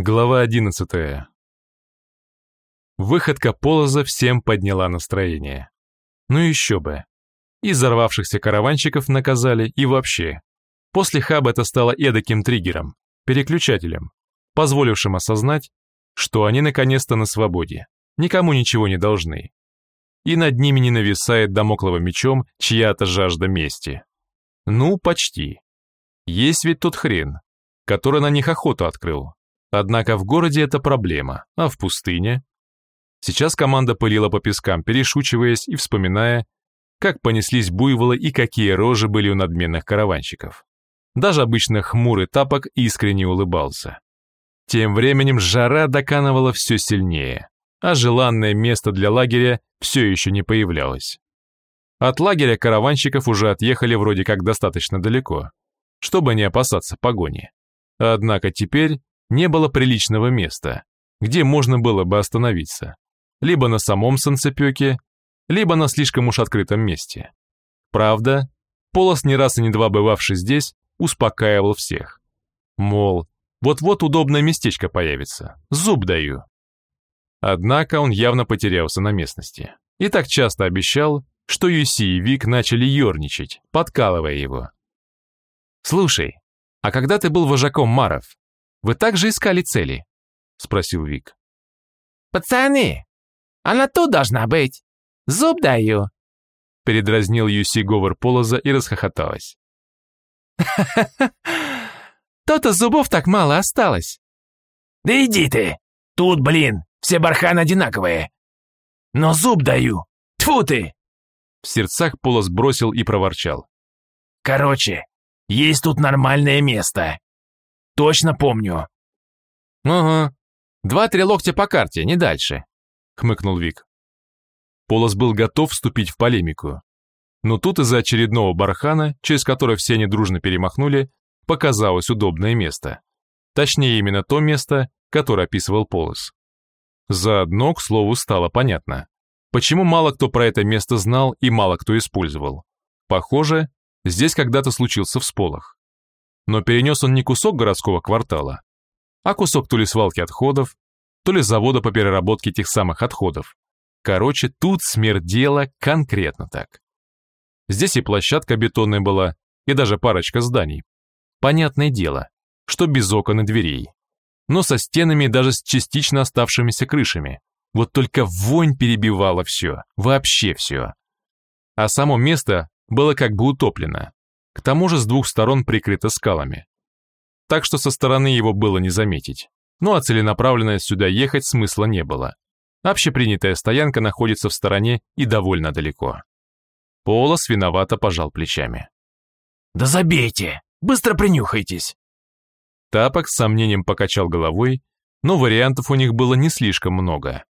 Глава одиннадцатая. Выходка Полоза всем подняла настроение. Ну еще бы. И взорвавшихся караванщиков наказали, и вообще. После хаба это стало эдаким триггером, переключателем, позволившим осознать, что они наконец-то на свободе, никому ничего не должны. И над ними не нависает домокловым мечом чья-то жажда мести. Ну, почти. Есть ведь тот хрен, который на них охоту открыл, Однако в городе это проблема, а в пустыне? Сейчас команда пылила по пескам, перешучиваясь и вспоминая, как понеслись буйволы и какие рожи были у надменных караванщиков. Даже обычно хмурый тапок искренне улыбался. Тем временем жара доканывала все сильнее, а желанное место для лагеря все еще не появлялось. От лагеря караванщиков уже отъехали вроде как достаточно далеко, чтобы не опасаться погони. Однако теперь не было приличного места, где можно было бы остановиться, либо на самом санцепёке, либо на слишком уж открытом месте. Правда, Полос не раз и не два бывавший здесь, успокаивал всех. Мол, вот-вот удобное местечко появится, зуб даю. Однако он явно потерялся на местности. И так часто обещал, что Юси и Вик начали ерничать, подкалывая его. «Слушай, а когда ты был вожаком Маров, вы также искали цели?» — спросил Вик. «Пацаны, она тут должна быть. Зуб даю!» Передразнил Юси говор Полоза и расхохоталась. То-то зубов так мало осталось!» «Да иди ты! Тут, блин, все барханы одинаковые! Но зуб даю! Тьфу ты!» В сердцах Полос бросил и проворчал. «Короче, есть тут нормальное место. Точно помню». «Ага. Два-три локтя по карте, не дальше», — хмыкнул Вик. Полос был готов вступить в полемику. Но тут из-за очередного бархана, через который все они дружно перемахнули, показалось удобное место. Точнее, именно то место, которое описывал Полос. Заодно, к слову, стало понятно, почему мало кто про это место знал и мало кто использовал. Похоже, здесь когда-то случился всполох. Но перенес он не кусок городского квартала, а кусок то ли свалки отходов, то ли завода по переработке тех самых отходов. Короче, тут смердело конкретно так. Здесь и площадка бетонная была, и даже парочка зданий. Понятное дело, что без окон и дверей. Но со стенами и даже с частично оставшимися крышами. Вот только вонь перебивала все, вообще все. А само место было как бы утоплено к тому же с двух сторон прикрыто скалами. Так что со стороны его было не заметить. Ну а целенаправленно сюда ехать смысла не было. Общепринятая стоянка находится в стороне и довольно далеко. Полос виновато пожал плечами. «Да забейте! Быстро принюхайтесь!» Тапок с сомнением покачал головой, но вариантов у них было не слишком много.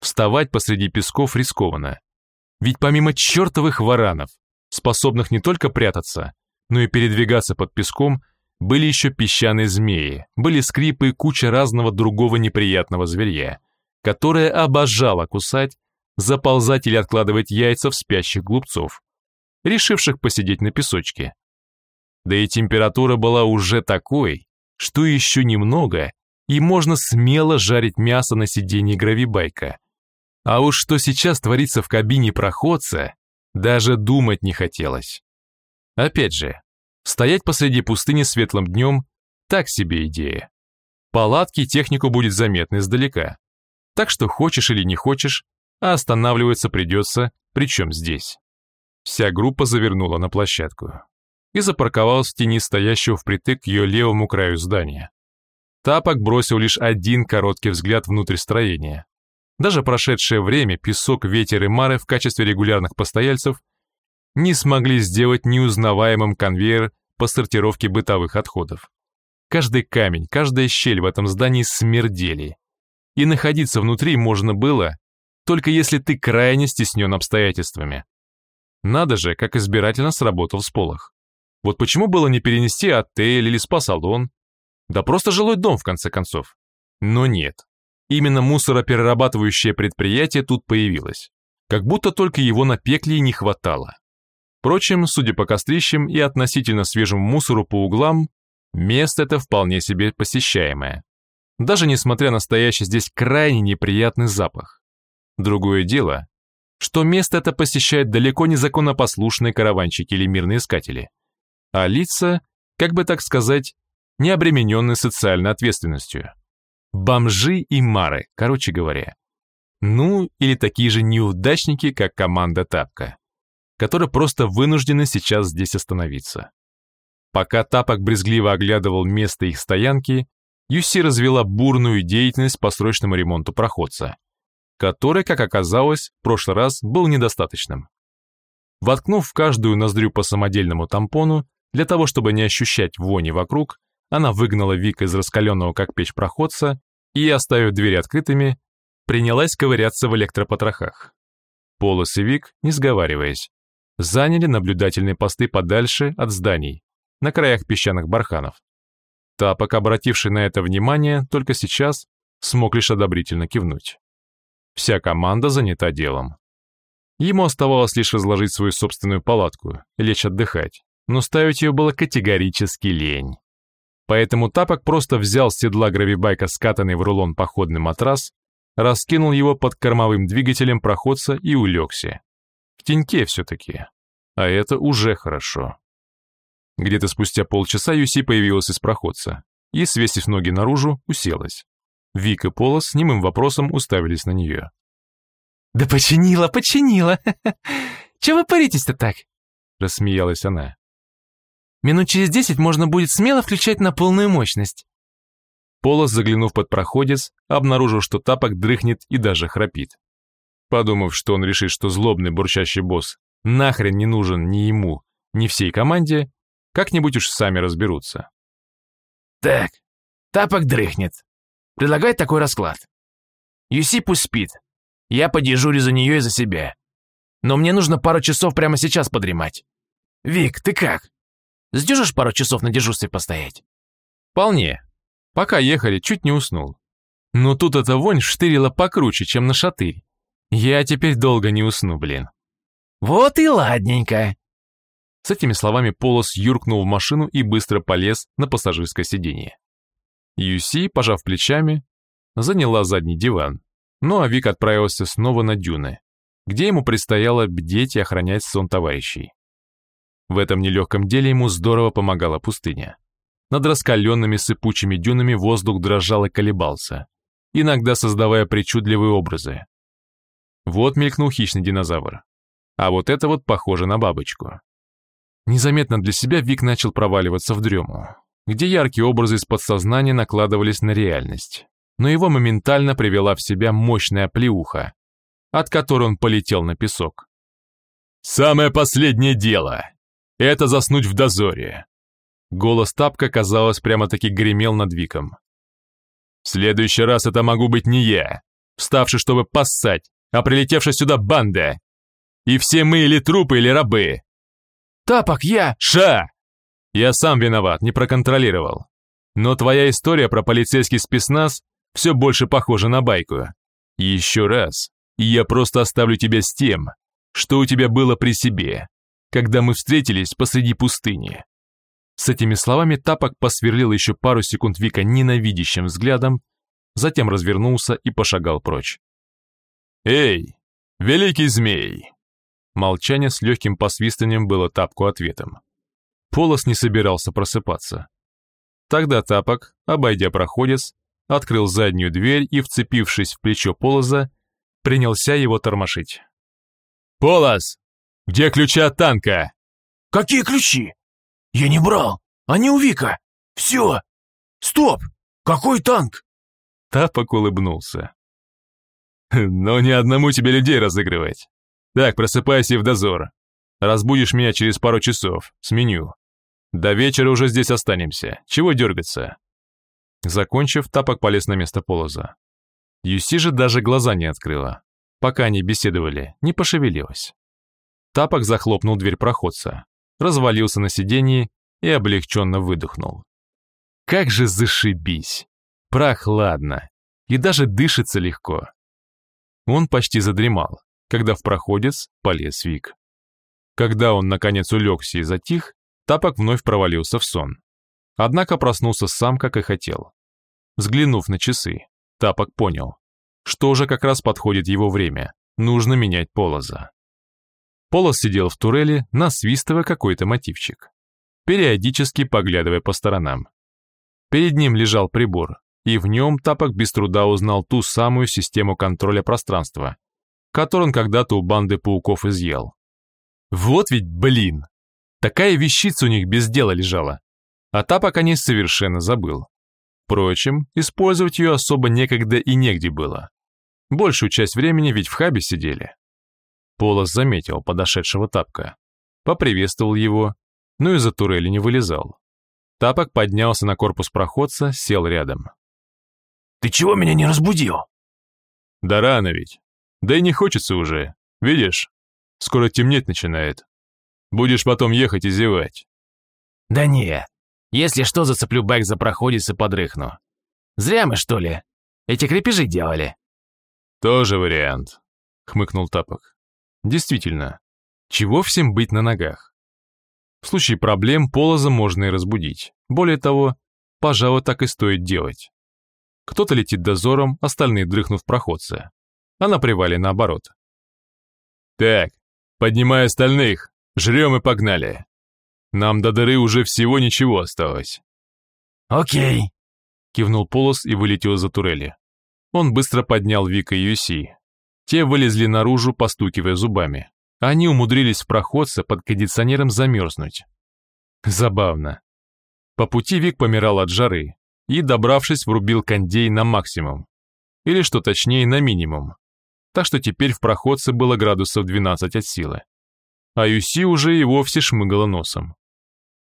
Вставать посреди песков рискованно. Ведь помимо чертовых варанов, способных не только прятаться, но и передвигаться под песком, были еще песчаные змеи, были скрипы и куча разного другого неприятного зверья, которое обожало кусать, заползать или откладывать яйца в спящих глупцов, решивших посидеть на песочке. Да и температура была уже такой, что еще немного, и можно смело жарить мясо на сиденье гравибайка. А уж что сейчас творится в кабине проходца, даже думать не хотелось. Опять же, стоять посреди пустыни светлым днем – так себе идея. Палатки технику будет заметно издалека. Так что хочешь или не хочешь, а останавливаться придется, причем здесь. Вся группа завернула на площадку и запарковалась в тени стоящего впритык к ее левому краю здания. Тапок бросил лишь один короткий взгляд внутрь строения. Даже прошедшее время песок, ветер и мары в качестве регулярных постояльцев – не смогли сделать неузнаваемым конвейер по сортировке бытовых отходов. Каждый камень, каждая щель в этом здании смердели. И находиться внутри можно было, только если ты крайне стеснен обстоятельствами. Надо же, как избирательно сработал сполох. Вот почему было не перенести отель или спа-салон? Да просто жилой дом, в конце концов. Но нет. Именно мусороперерабатывающее предприятие тут появилось. Как будто только его на пекле и не хватало. Впрочем, судя по кострищам и относительно свежему мусору по углам, место это вполне себе посещаемое. даже несмотря на стоящий здесь крайне неприятный запах. Другое дело, что место это посещают далеко не законопослушные караванщики или мирные искатели, а лица, как бы так сказать, не обремененные социальной ответственностью. Бомжи и мары, короче говоря. Ну, или такие же неудачники, как команда Тапка, которые просто вынуждены сейчас здесь остановиться. Пока Тапок брезгливо оглядывал место их стоянки, Юси развела бурную деятельность по срочному ремонту проходца, который, как оказалось, в прошлый раз был недостаточным. Воткнув в каждую ноздрю по самодельному тампону, для того, чтобы не ощущать вони вокруг, она выгнала Вика из раскаленного как печь проходца и, оставив двери открытыми, принялась ковыряться в электропотрохах. Полос и Вик, не сговариваясь, заняли наблюдательные посты подальше от зданий, на краях песчаных барханов. Тапок, обративший на это внимание, только сейчас смог лишь одобрительно кивнуть. Вся команда занята делом. Ему оставалось лишь разложить свою собственную палатку лечь отдыхать, но ставить ее было категорически лень. Поэтому Тапок просто взял с седла гравибайка скатанный в рулон походный матрас, раскинул его под кормовым двигателем проходца и улегся. В теньке все-таки. А это уже хорошо. Где-то спустя полчаса Юси появилась из проходца и, свесив ноги наружу, уселась. Вик и Пола с немым вопросом уставились на нее. «Да починила, починила! Чего вы паритесь-то так?» Рассмеялась она. «Минут через десять можно будет смело включать на полную мощность». Полос, заглянув под проходец, обнаружил, что тапок дрыхнет и даже храпит. Подумав, что он решит, что злобный бурчащий босс нахрен не нужен ни ему, ни всей команде, как-нибудь уж сами разберутся. Так, тапок дрыхнет. Предлагает такой расклад. Юси пусть спит. Я подежурю за нее и за себя. Но мне нужно пару часов прямо сейчас подремать. Вик, ты как? Сдюжишь пару часов на дежурстве постоять? Вполне. Пока ехали, чуть не уснул. Но тут эта вонь штырила покруче, чем на шатырь. Я теперь долго не усну, блин. Вот и ладненько. С этими словами Полос юркнул в машину и быстро полез на пассажирское сиденье. Юси, пожав плечами, заняла задний диван, ну а Вик отправился снова на дюны, где ему предстояло бдеть и охранять сон товарищей. В этом нелегком деле ему здорово помогала пустыня. Над раскаленными сыпучими дюнами воздух дрожал и колебался, иногда создавая причудливые образы. Вот мелькнул хищный динозавр, а вот это вот похоже на бабочку. Незаметно для себя Вик начал проваливаться в дрему, где яркие образы из подсознания накладывались на реальность. Но его моментально привела в себя мощная плеуха, от которой он полетел на песок. «Самое последнее дело! Это заснуть в дозоре!» Голос Тапка, казалось, прямо-таки гремел над Виком. «В следующий раз это могу быть не я, вставший, чтобы поссать, а прилетевшая сюда банда. И все мы или трупы, или рабы, Тапок, я...» «Ша!» «Я сам виноват, не проконтролировал. Но твоя история про полицейский спецназ все больше похожа на байку. Еще раз, я просто оставлю тебя с тем, что у тебя было при себе, когда мы встретились посреди пустыни». С этими словами Тапок посверлил еще пару секунд Вика ненавидящим взглядом, затем развернулся и пошагал прочь. «Эй, великий змей!» Молчание с легким посвистыванием было Тапку ответом. Полос не собирался просыпаться. Тогда Тапок, обойдя проходец, открыл заднюю дверь и, вцепившись в плечо Полоза, принялся его тормошить. «Полос! Где ключи от танка?» «Какие ключи? Я не брал! Они у Вика! Все! Стоп! Какой танк?» Тапок улыбнулся. «Но не одному тебе людей разыгрывать. Так, просыпайся в дозор. Разбудишь меня через пару часов. Сменю. До вечера уже здесь останемся. Чего дергаться?» Закончив, Тапок полез на место полоза. Юси же даже глаза не открыла. Пока они беседовали, не пошевелилась. Тапок захлопнул дверь проходца, развалился на сиденье и облегченно выдохнул. Как же зашибись! Прохладно! И даже дышится легко. Он почти задремал, когда в проходец полез Вик. Когда он, наконец, улегся и затих, Тапок вновь провалился в сон. Однако проснулся сам, как и хотел. Взглянув на часы, Тапок понял, что же как раз подходит его время, нужно менять Полоза. Полос сидел в турели, насвистывая какой-то мотивчик, периодически поглядывая по сторонам. Перед ним лежал прибор, и в нем Тапок без труда узнал ту самую систему контроля пространства, которую он когда-то у банды пауков изъел. Вот ведь, блин! Такая вещица у них без дела лежала. А Тапок о ней совершенно забыл. Впрочем, использовать ее особо некогда и негде было. Большую часть времени ведь в хабе сидели. Полос заметил подошедшего Тапка, поприветствовал его, но из-за турели не вылезал. Тапок поднялся на корпус проходца, сел рядом. «Ты чего меня не разбудил?» «Да рано ведь. Да и не хочется уже. Видишь, скоро темнеть начинает. Будешь потом ехать и зевать». «Да не. Если что, зацеплю байк за проходец и подрыхну. Зря мы, что ли, эти крепежи делали?» «Тоже вариант», — хмыкнул Тапок. «Действительно, чего всем быть на ногах? В случае проблем полоза можно и разбудить. Более того, пожалуй, так и стоит делать. Кто-то летит дозором, остальные дрыхнут в проходце. А на привале наоборот. «Так, поднимай остальных, жрем и погнали. Нам до дыры уже всего ничего осталось». «Окей», — кивнул Полос и вылетел за турели. Он быстро поднял Вика и Юси. Те вылезли наружу, постукивая зубами. Они умудрились в проходце под кондиционером замерзнуть. Забавно. По пути Вик помирал от жары и, добравшись, врубил кондей на максимум. Или, что точнее, на минимум. Так что теперь в проходце было градусов 12 от силы. А Юси уже и вовсе шмыгала носом.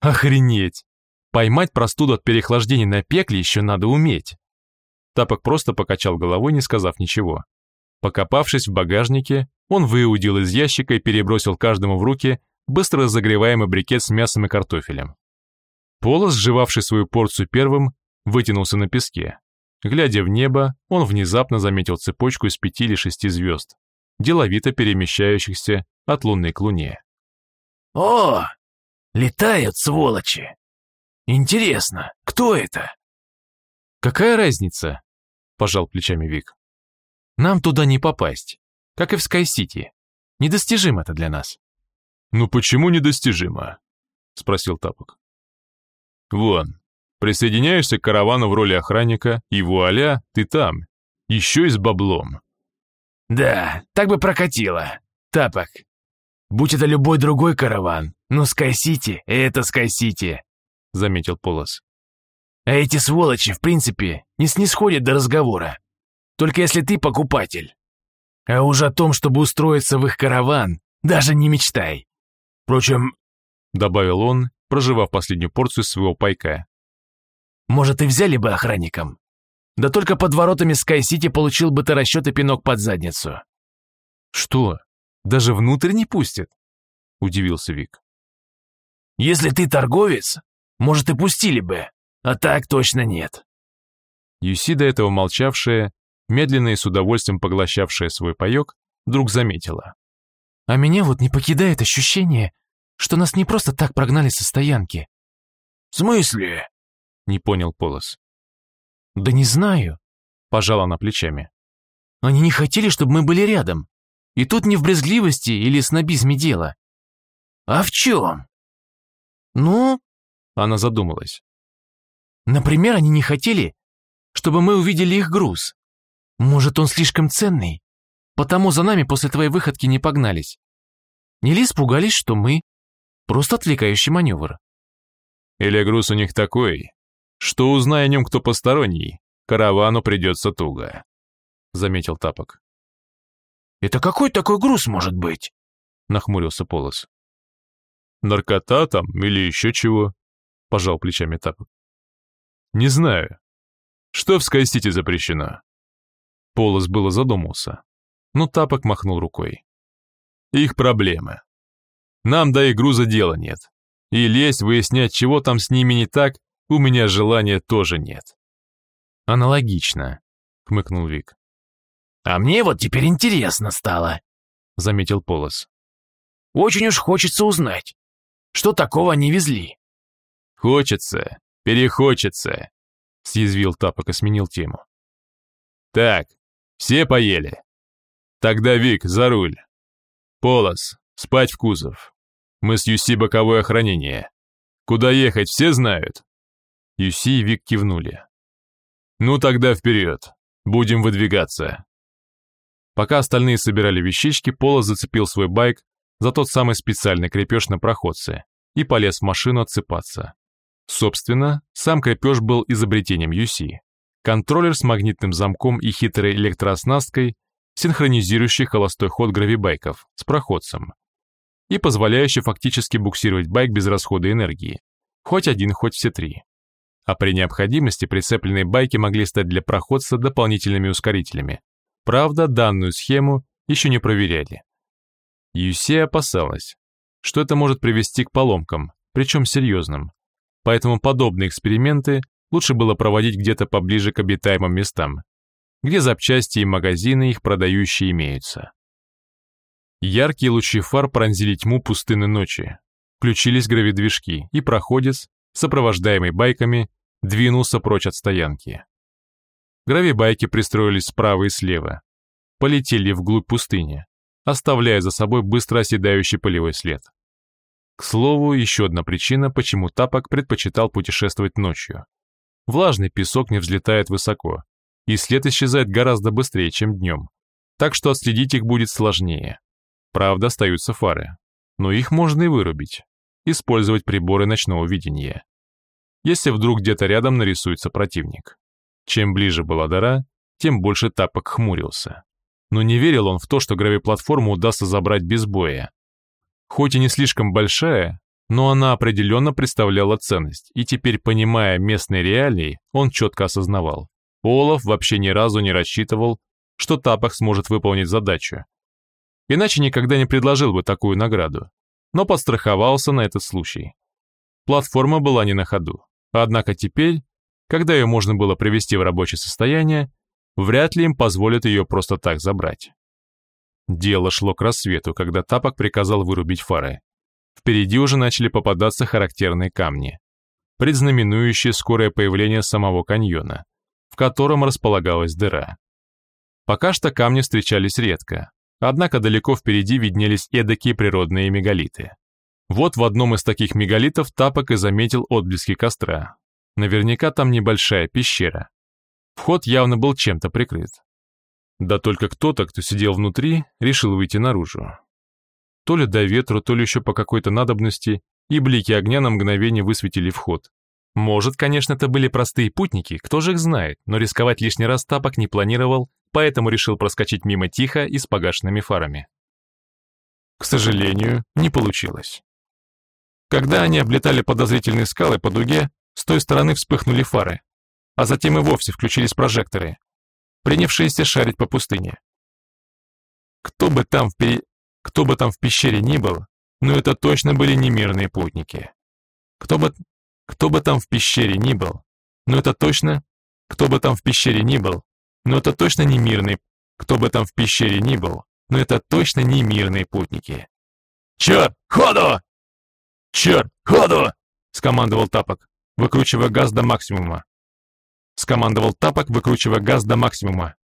Охренеть! Поймать простуду от переохлаждения на пекле еще надо уметь. Тапок просто покачал головой, не сказав ничего. Покопавшись в багажнике, он выудил из ящика и перебросил каждому в руки быстро разогреваемый брикет с мясом и картофелем. Полос, сживавший свою порцию первым, вытянулся на песке. Глядя в небо, он внезапно заметил цепочку из пяти или шести звезд, деловито перемещающихся от луны к луне. «О, летают сволочи! Интересно, кто это?» «Какая разница?» – пожал плечами Вик. «Нам туда не попасть как и в Скай-Сити. Недостижимо это для нас». «Ну почему недостижимо?» — спросил Тапок. «Вон, присоединяешься к каравану в роли охранника, и вуаля, ты там, еще и с баблом». «Да, так бы прокатило. Тапок. Будь это любой другой караван, но Скай-Сити — это Скай-Сити», — заметил Полос. «А эти сволочи, в принципе, не снисходят до разговора. Только если ты покупатель. А уж о том, чтобы устроиться в их караван, даже не мечтай. Впрочем, — добавил он, прожевав последнюю порцию своего пайка. «Может, и взяли бы охранником? Да только под воротами Скай-Сити получил бы ты расчет и пинок под задницу». «Что, даже внутрь не пустят?» — удивился Вик. «Если ты торговец, может, и пустили бы, а так точно нет». Юси, до этого молчавшая, медленно и с удовольствием поглощавшая свой паёк, вдруг заметила. «А меня вот не покидает ощущение, что нас не просто так прогнали со стоянки». «В смысле?» — не понял Полос. «Да не знаю», — пожала она плечами. «Они не хотели, чтобы мы были рядом. И тут не в брезгливости или снобизме дело». «А в чем?» «Ну...» — она задумалась. «Например, они не хотели, чтобы мы увидели их груз. Может, он слишком ценный? Потому за нами после твоей выходки не погнались. Или испугались, что мы просто отвлекающий маневр. Или груз у них такой, что, узная о нем кто посторонний, каравану придется туго, заметил Тапок. «Это какой такой груз может быть?» нахмурился Полос. «Наркота там или еще чего?» пожал плечами Тапок. «Не знаю. Что в Скайсити запрещено?» Полос было задумался, но Тапок махнул рукой. Их проблемы. Нам до их груза дела нет. И лезть, выяснять, чего там с ними не так, у меня желания тоже нет. Аналогично, хмыкнул Вик. А мне вот теперь интересно стало, заметил Полос. Очень уж хочется узнать, что такого они везли. Хочется, перехочется. съязвил Тапок и сменил тему. Так, все поели. Тогда, Вик, за руль. Полос, спать в кузов. Мы с Юси боковое охранение. Куда ехать, все знают?» Юси и Вик кивнули. «Ну тогда вперед. Будем выдвигаться». Пока остальные собирали вещички, Полос зацепил свой байк за тот самый специальный крепеж на проходце и полез в машину отсыпаться. Собственно, сам крепеж был изобретением Юси. Контроллер с магнитным замком и хитрой электрооснасткой, синхронизирующий холостой ход гравибайков с проходцем и позволяющий фактически буксировать байк без расхода энергии, хоть один, хоть все три. А при необходимости прицепленные байки могли стать для проходца дополнительными ускорителями. Правда, данную схему еще не проверяли. Юси опасалась, что это может привести к поломкам, причем серьезным. Поэтому подобные эксперименты лучше было проводить где-то поближе к обитаемым местам, где запчасти и магазины их продающие имеются. Яркие лучи фар пронзили тьму пустыны ночи. Включились гравидвижки, и проходец, сопровождаемый байками, двинулся прочь от стоянки. Гравибайки пристроились справа и слева, полетели вглубь пустыни, оставляя за собой быстро оседающий полевой след. К слову, еще одна причина, почему Тапок предпочитал путешествовать ночью. Влажный песок не взлетает высоко, и след исчезает гораздо быстрее, чем днем, так что отследить их будет сложнее. Правда, остаются фары, но их можно и вырубить, использовать приборы ночного видения. Если вдруг где-то рядом нарисуется противник. Чем ближе была дыра, тем больше тапок хмурился. Но не верил он в то, что гравиплатформу удастся забрать без боя. Хоть и не слишком большая, но она определенно представляла ценность, и теперь, понимая местные реалии, он четко осознавал. Олаф вообще ни разу не рассчитывал, что Тапах сможет выполнить задачу, иначе никогда не предложил бы такую награду, но подстраховался на этот случай. Платформа была не на ходу, однако теперь, когда ее можно было привести в рабочее состояние, вряд ли им позволят ее просто так забрать. Дело шло к рассвету, когда Тапок приказал вырубить фары. Впереди уже начали попадаться характерные камни, предзнаменующие скорое появление самого каньона, в котором располагалась дыра. Пока что камни встречались редко, Однако далеко впереди виднелись эдакие природные мегалиты. Вот в одном из таких мегалитов Тапок и заметил отблески костра. Наверняка там небольшая пещера. Вход явно был чем-то прикрыт. Да только кто-то, кто сидел внутри, решил выйти наружу. То ли до ветру, то ли еще по какой-то надобности, и блики огня на мгновение высветили вход. Может, конечно, это были простые путники, кто же их знает, но рисковать лишний раз Тапок не планировал поэтому решил проскочить мимо тихо и с погашенными фарами. К сожалению, не получилось. Когда они облетали подозрительные скалы по дуге, с той стороны вспыхнули фары, а затем и вовсе включились прожекторы, принявшиеся шарить по пустыне. Кто бы там в, пе... Кто бы там в пещере ни был, но это точно были не мирные путники. Кто бы... Кто бы там в пещере ни был, но это точно... Кто бы там в пещере ни был, но это точно не мирный, кто бы там в пещере ни был, но это точно не мирные путники. «Черт, ходу!» «Черт, ходу!» — скомандовал Тапок, выкручивая газ до максимума. Скомандовал Тапок, выкручивая газ до максимума.